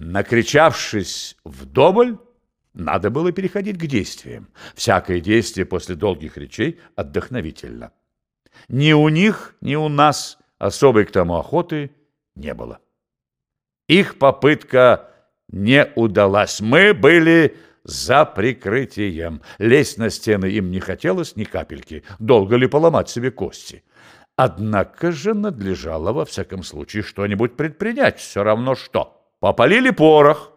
Накричавшись вдоволь, надо было переходить к действиям. Всякое действие после долгих речей отдохновительно. Ни у них, ни у нас особой к тому охоты не было. Их попытка не удалась. Мы были за прикрытием. Лезть на стены им не хотелось ни капельки. Долго ли поломать себе кости? Однако же надлежало во всяком случае что-нибудь предпринять. Все равно что. Попалили порох,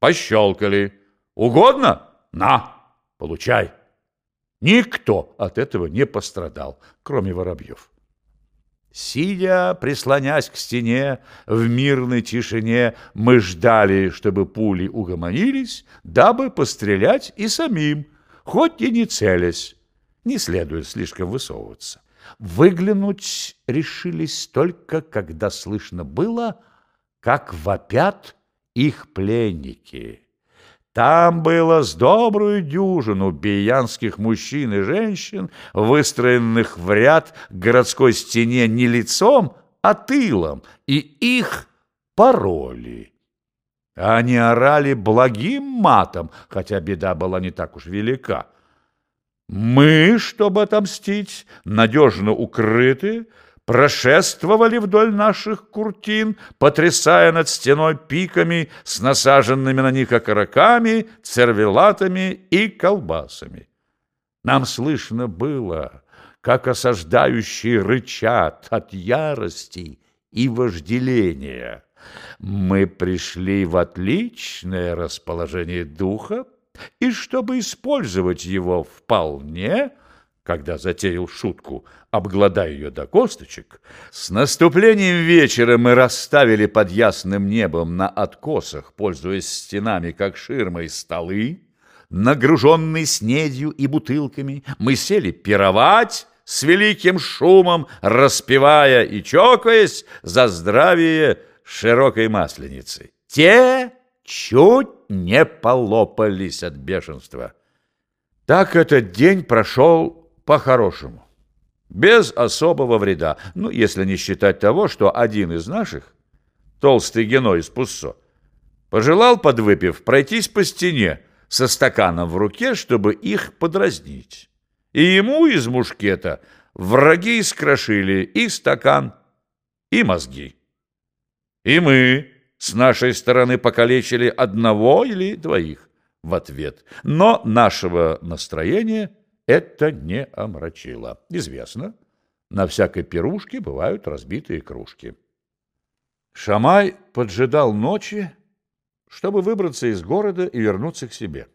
пощелкали. Угодно? На, получай. Никто от этого не пострадал, кроме воробьев. Сидя, прислонясь к стене, в мирной тишине, мы ждали, чтобы пули угомонились, дабы пострелять и самим, хоть и не целясь. Не следует слишком высовываться. Выглянуть решились только, когда слышно было, как вопят их пленники. Там было с добрую дюжину биянских мужчин и женщин, выстроенных в ряд к городской стене не лицом, а тылом, и их пароли. Они орали благим матом, хотя беда была не так уж велика. Мы, чтобы отомстить, надежно укрыты, прошествовали вдоль наших куртин, потрясая над стеной пиками с насаженными на них окороками, цервелатами и колбасами. Нам слышно было, как осаждающие рычат от ярости и вожделения. Мы пришли в отличное расположение духа, и чтобы использовать его вполне, когда затеял шутку, обгладая ее до косточек, с наступлением вечера мы расставили под ясным небом на откосах, пользуясь стенами как ширмой, столы, нагруженные снедью и бутылками, мы сели пировать с великим шумом, распевая и чокаясь за здравие широкой масленицы. Те чуть не полопались от бешенства. Так этот день прошел по-хорошему, без особого вреда, ну, если не считать того, что один из наших, толстый Геной из Пуссо, пожелал, подвыпив, пройтись по стене со стаканом в руке, чтобы их подразнить. И ему из мушкета враги искрошили и стакан, и мозги. И мы с нашей стороны покалечили одного или двоих в ответ, но нашего настроения – это не омрачило. Известно, на всякой пирушке бывают разбитые кружки. Шамай поджидал ночи, чтобы выбраться из города и вернуться к себе.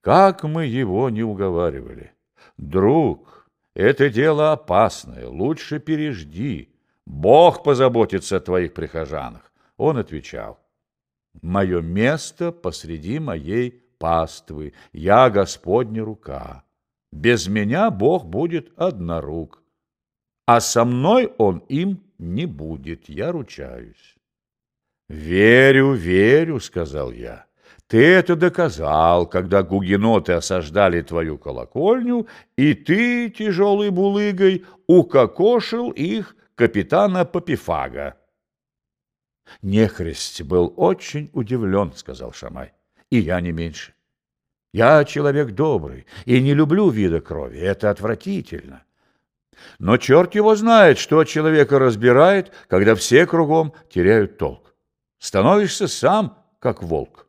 Как мы его не уговаривали. Друг, это дело опасное, лучше пережди. Бог позаботится о твоих прихожанах. Он отвечал, мое место посреди моей паствы, я Господня рука. Без меня Бог будет однорук, а со мной Он им не будет, я ручаюсь. «Верю, верю», — сказал я. «Ты это доказал, когда гугеноты осаждали твою колокольню, и ты, тяжелой булыгой, укокошил их капитана Попифага». Нехрист был очень удивлен, — сказал Шамай и я не меньше. Я человек добрый и не люблю вида крови, это отвратительно. Но черт его знает, что человека разбирает, когда все кругом теряют толк. Становишься сам, как волк.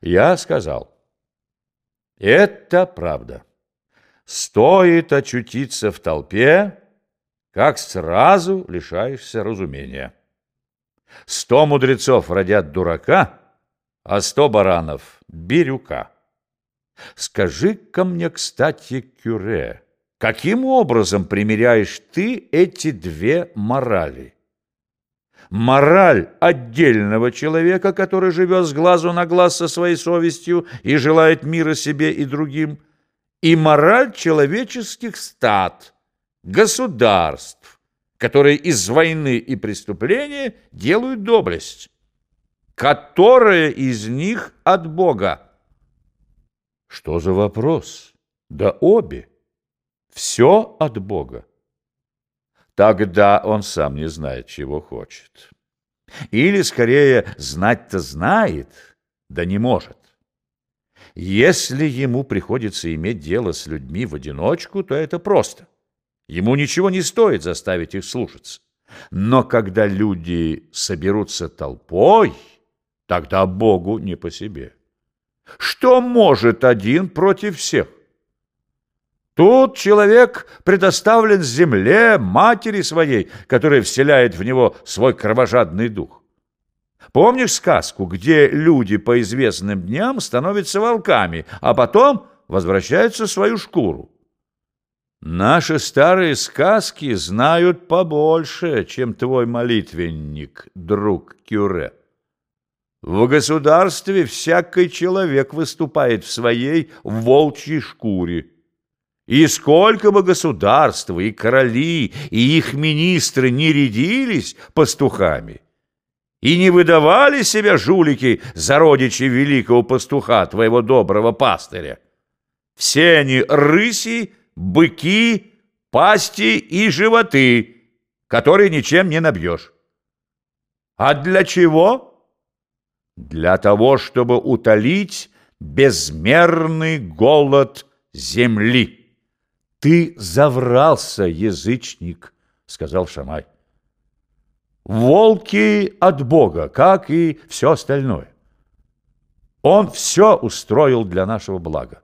Я сказал, это правда. Стоит очутиться в толпе, как сразу лишаешься разумения. Сто мудрецов родят дурака — а сто баранов — бирюка. Скажи-ка мне, кстати, Кюре, каким образом примеряешь ты эти две морали? Мораль отдельного человека, который живет с глазу на глаз со своей совестью и желает мира себе и другим, и мораль человеческих стад, государств, которые из войны и преступления делают доблесть которое из них от Бога? Что за вопрос? Да обе. Все от Бога. Тогда он сам не знает, чего хочет. Или, скорее, знать-то знает, да не может. Если ему приходится иметь дело с людьми в одиночку, то это просто. Ему ничего не стоит заставить их слушаться. Но когда люди соберутся толпой, тогда Богу не по себе. Что может один против всех? Тут человек предоставлен земле, матери своей, которая вселяет в него свой кровожадный дух. Помнишь сказку, где люди по известным дням становятся волками, а потом возвращаются в свою шкуру? Наши старые сказки знают побольше, чем твой молитвенник, друг Кюре. В государстве всякий человек выступает в своей волчьей шкуре. И сколько бы государства, и короли, и их министры не рядились пастухами, и не выдавали себя жулики за родичей великого пастуха, твоего доброго пастыря, все они рыси, быки, пасти и животы, которые ничем не набьешь. А для чего? Для того, чтобы утолить безмерный голод земли. «Ты заврался, язычник», — сказал Шамай. «Волки от Бога, как и все остальное. Он все устроил для нашего блага.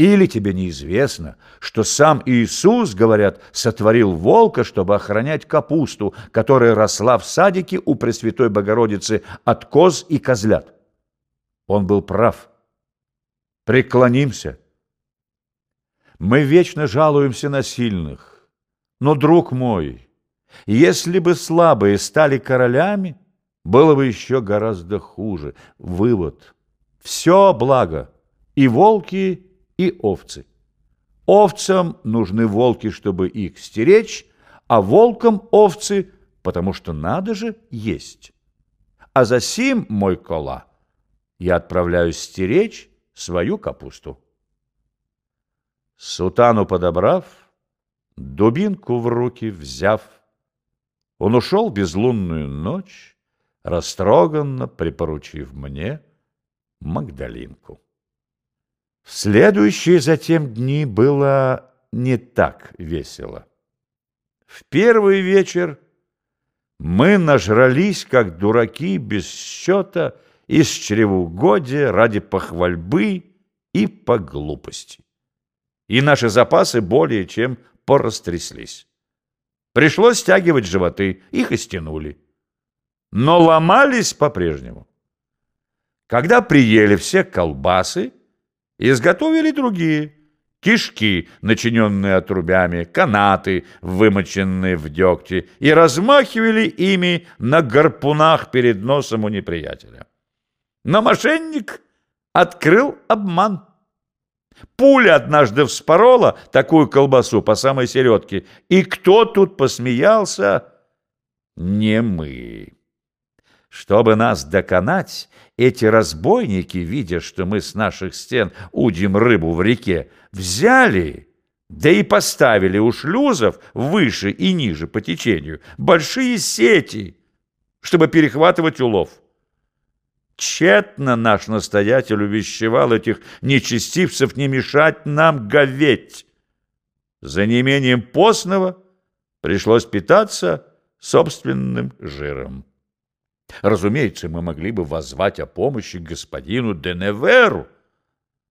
Или тебе неизвестно, что сам Иисус, говорят, сотворил волка, чтобы охранять капусту, которая росла в садике у Пресвятой Богородицы от коз и козлят? Он был прав. Преклонимся мы вечно жалуемся на сильных. Но, друг мой, если бы слабые стали королями, было бы еще гораздо хуже. Вывод. Все благо. И волки, и овцы. Овцам нужны волки, чтобы их стеречь, а волкам овцы, потому что надо же есть. А за сим, мой кола, я отправляюсь стеречь свою капусту. Сутану подобрав, дубинку в руки взяв, Он ушел безлунную ночь, растроганно припоручив мне Магдалинку. В следующие затем дни было не так весело. В первый вечер мы нажрались, как дураки, без счета, из чревоугодия, ради похвальбы и по глупости и наши запасы более чем порастряслись. Пришлось стягивать животы, их и стянули. Но ломались по-прежнему. Когда приели все колбасы, изготовили другие. Кишки, начиненные отрубями, канаты, вымоченные в дегте, и размахивали ими на гарпунах перед носом у неприятеля. Но мошенник открыл обман. Пуля однажды вспорола такую колбасу по самой середке. И кто тут посмеялся? Не мы. Чтобы нас доконать, эти разбойники, видя, что мы с наших стен удим рыбу в реке, взяли, да и поставили у шлюзов выше и ниже по течению большие сети, чтобы перехватывать улов. Тщетно наш настоятель увещевал этих нечестивцев не мешать нам говеть. За неимением постного пришлось питаться собственным жиром. Разумеется, мы могли бы воззвать о помощи господину Деневеру,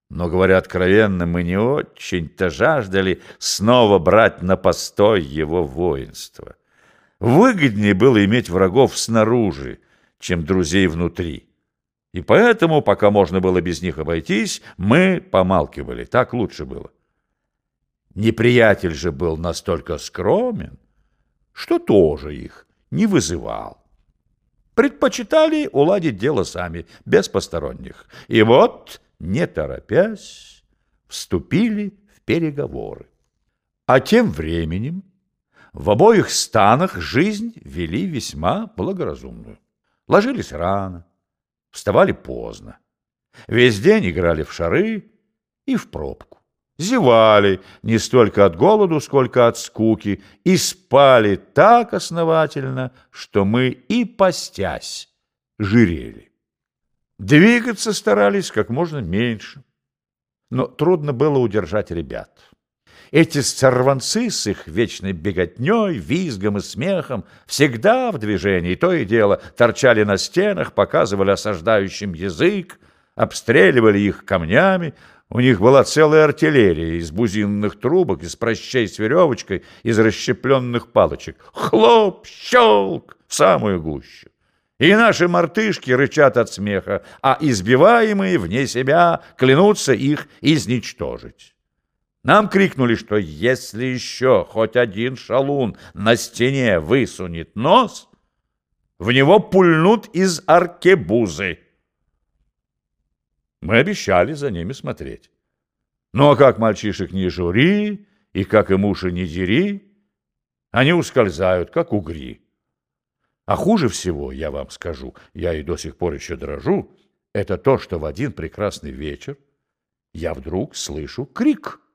но, говоря откровенно, мы не очень-то жаждали снова брать на постой его воинство. Выгоднее было иметь врагов снаружи, чем друзей внутри. И поэтому, пока можно было без них обойтись, мы помалкивали, так лучше было. Неприятель же был настолько скромен, что тоже их не вызывал. Предпочитали уладить дело сами, без посторонних. И вот, не торопясь, вступили в переговоры. А тем временем в обоих станах жизнь вели весьма благоразумную. Ложились рано, Вставали поздно. Весь день играли в шары и в пробку. Зевали не столько от голоду, сколько от скуки, и спали так основательно, что мы и постясь жирели. Двигаться старались как можно меньше, но трудно было удержать ребят. Эти сорванцы с их вечной беготней, визгом и смехом всегда в движении, то и дело торчали на стенах, показывали осаждающим язык, обстреливали их камнями. У них была целая артиллерия из бузинных трубок, из прощей с веревочкой, из расщепленных палочек. Хлоп, щелк в самую гущу. И наши мартышки рычат от смеха, а избиваемые вне себя клянутся их изничтожить. Нам крикнули, что если еще хоть один шалун на стене высунет нос, в него пульнут из аркебузы. Мы обещали за ними смотреть. Ну а как мальчишек не жури, и как им уши не дери, они ускользают, как угри. А хуже всего, я вам скажу, я и до сих пор еще дрожу, это то, что в один прекрасный вечер я вдруг слышу крик —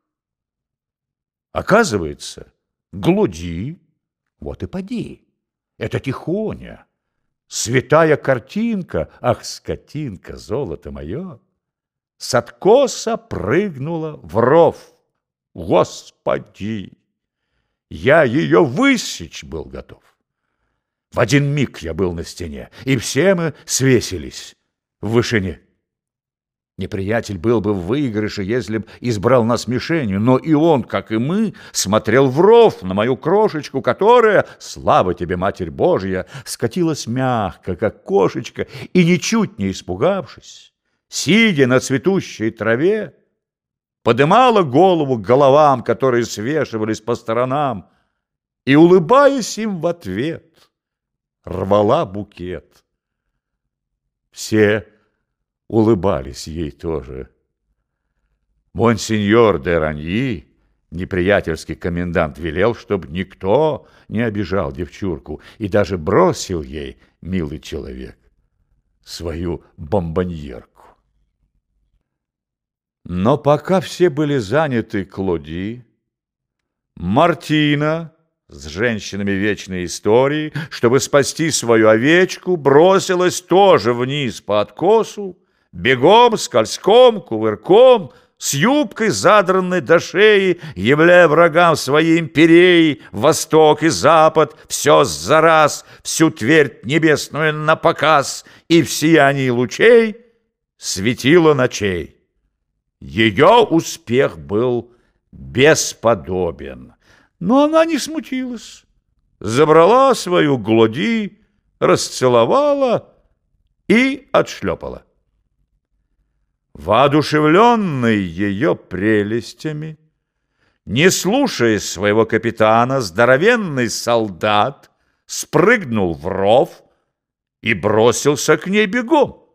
Оказывается, глуди, вот и поди. Это тихоня. Святая картинка, ах, скотинка, золото мое, С откоса прыгнула в ров. Господи! Я ее высечь был готов. В один миг я был на стене, и все мы свесились в вышине. Неприятель был бы в выигрыше, если б избрал нас мишенью, но и он, как и мы, смотрел в ров на мою крошечку, которая, слава тебе, Матерь Божья, скатилась мягко, как кошечка, и, ничуть не испугавшись, сидя на цветущей траве, подымала голову к головам, которые свешивались по сторонам, и, улыбаясь им в ответ, рвала букет. Все улыбались ей тоже. Монсеньор де Раньи, неприятельский комендант, велел, чтобы никто не обижал девчурку и даже бросил ей, милый человек, свою бомбоньерку. Но пока все были заняты Клоди, Мартина с женщинами вечной истории, чтобы спасти свою овечку, бросилась тоже вниз по откосу, бегом, скользком, кувырком, с юбкой, задранной до шеи, являя врагам своей империи, восток и запад, все за раз, всю твердь небесную на показ, и в сиянии лучей светило ночей. Ее успех был бесподобен, но она не смутилась, забрала свою глоди, расцеловала и отшлепала. Воодушевленный ее прелестями, не слушая своего капитана, здоровенный солдат спрыгнул в ров и бросился к ней бегом.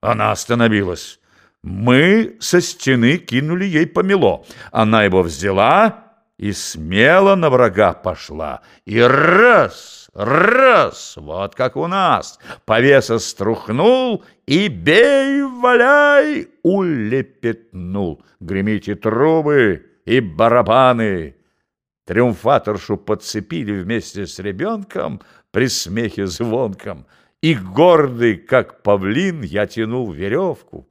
Она остановилась. Мы со стены кинули ей помело. Она его взяла и смело на врага пошла. И раз, раз, вот как у нас, повеса струхнул и бей, валяй, улепетнул. Гремите трубы и барабаны. Триумфаторшу подцепили вместе с ребенком при смехе звонком, и гордый, как павлин, я тянул веревку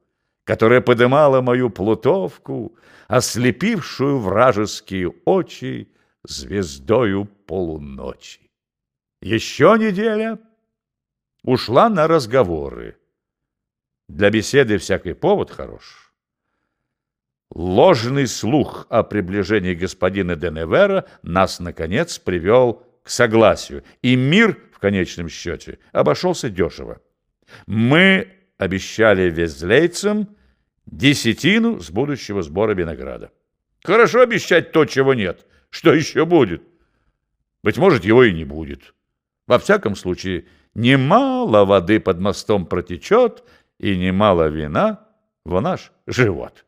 которая подымала мою плутовку, ослепившую вражеские очи звездою полуночи. Еще неделя ушла на разговоры. Для беседы всякий повод хорош. Ложный слух о приближении господина Деневера нас, наконец, привел к согласию, и мир, в конечном счете, обошелся дешево. Мы обещали везлейцам десятину с будущего сбора винограда. Хорошо обещать то, чего нет. Что еще будет? Быть может, его и не будет. Во всяком случае, немало воды под мостом протечет, и немало вина в наш живот.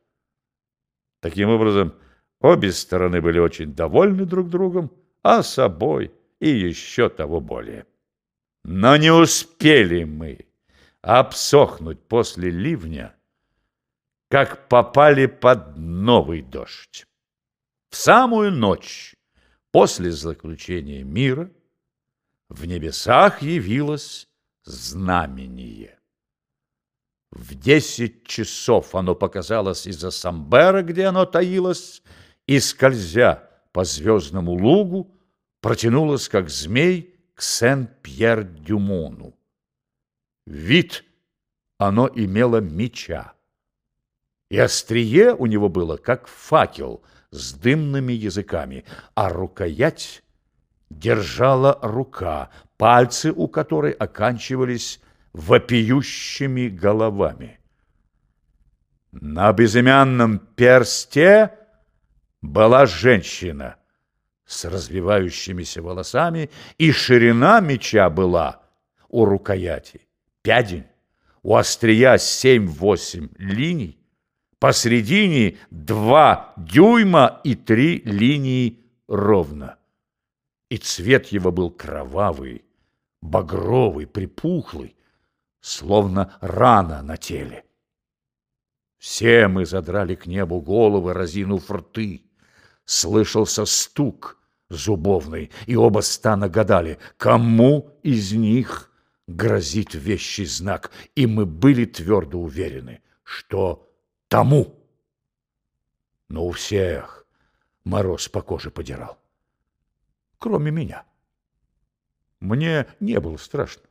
Таким образом, обе стороны были очень довольны друг другом, а собой и еще того более. Но не успели мы обсохнуть после ливня, как попали под новый дождь. В самую ночь после заключения мира в небесах явилось знамение. В десять часов оно показалось из-за Самбера, где оно таилось, и, скользя по звездному лугу, протянулось, как змей, к Сен-Пьер-Дюмону. Вид. Оно имело меча, и острие у него было, как факел с дымными языками, а рукоять держала рука, пальцы у которой оканчивались вопиющими головами. На безымянном персте была женщина с развивающимися волосами, и ширина меча была у рукояти пядень, у острия семь-восемь линий, посредине два дюйма и три линии ровно. И цвет его был кровавый, багровый, припухлый, словно рана на теле. Все мы задрали к небу головы, разинув рты. Слышался стук зубовный, и оба стана гадали, кому из них грозит вещий знак, и мы были твердо уверены, что тому. Но у всех мороз по коже подирал, кроме меня. Мне не было страшно.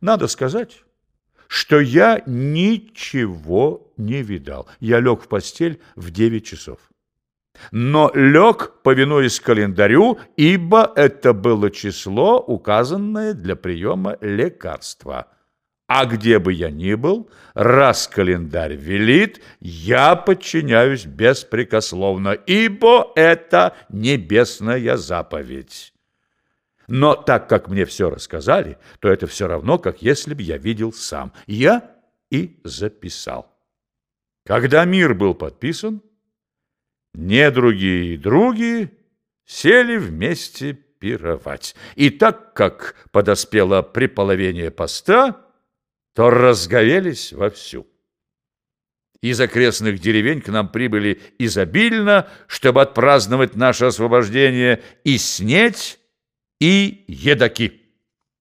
Надо сказать, что я ничего не видал. Я лег в постель в девять часов. Но лег, повинуясь календарю, ибо это было число, указанное для приема лекарства. А где бы я ни был, раз календарь велит, я подчиняюсь беспрекословно, ибо это небесная заповедь. Но так как мне все рассказали, то это все равно, как если бы я видел сам. Я и записал. Когда мир был подписан, недруги и други сели вместе пировать. И так как подоспело приполовение поста, то разговелись вовсю. Из окрестных деревень к нам прибыли изобильно, чтобы отпраздновать наше освобождение и снеть, и едаки.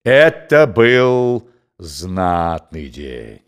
Это был знатный день.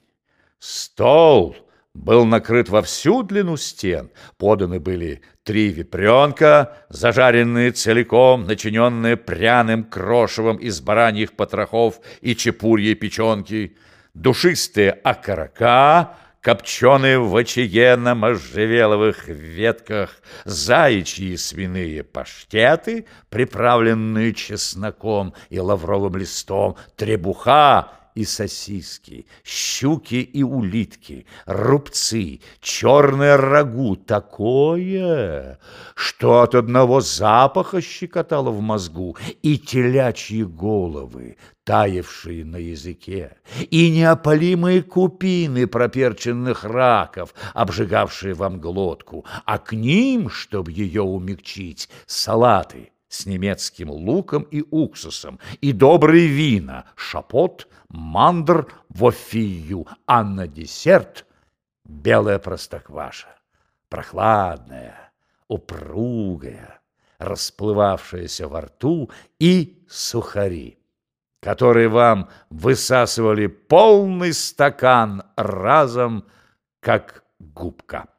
Стол был накрыт во всю длину стен. Поданы были три ветренка, зажаренные целиком, начиненные пряным крошевом из бараньих потрохов и чепурьей печенки, душистые окорока — копченые в очаге на можжевеловых ветках, заячьи свиные паштеты, приправленные чесноком и лавровым листом, требуха и сосиски, щуки и улитки, рубцы, черное рагу такое, что от одного запаха щекотало в мозгу, и телячьи головы, таявшие на языке, и неопалимые купины проперченных раков, обжигавшие вам глотку, а к ним, чтобы ее умягчить, салаты с немецким луком и уксусом, и добрые вина, шапот, мандр, вофию, а на десерт белая простокваша, прохладная, упругая, расплывавшаяся во рту и сухари которые вам высасывали полный стакан разом, как губка.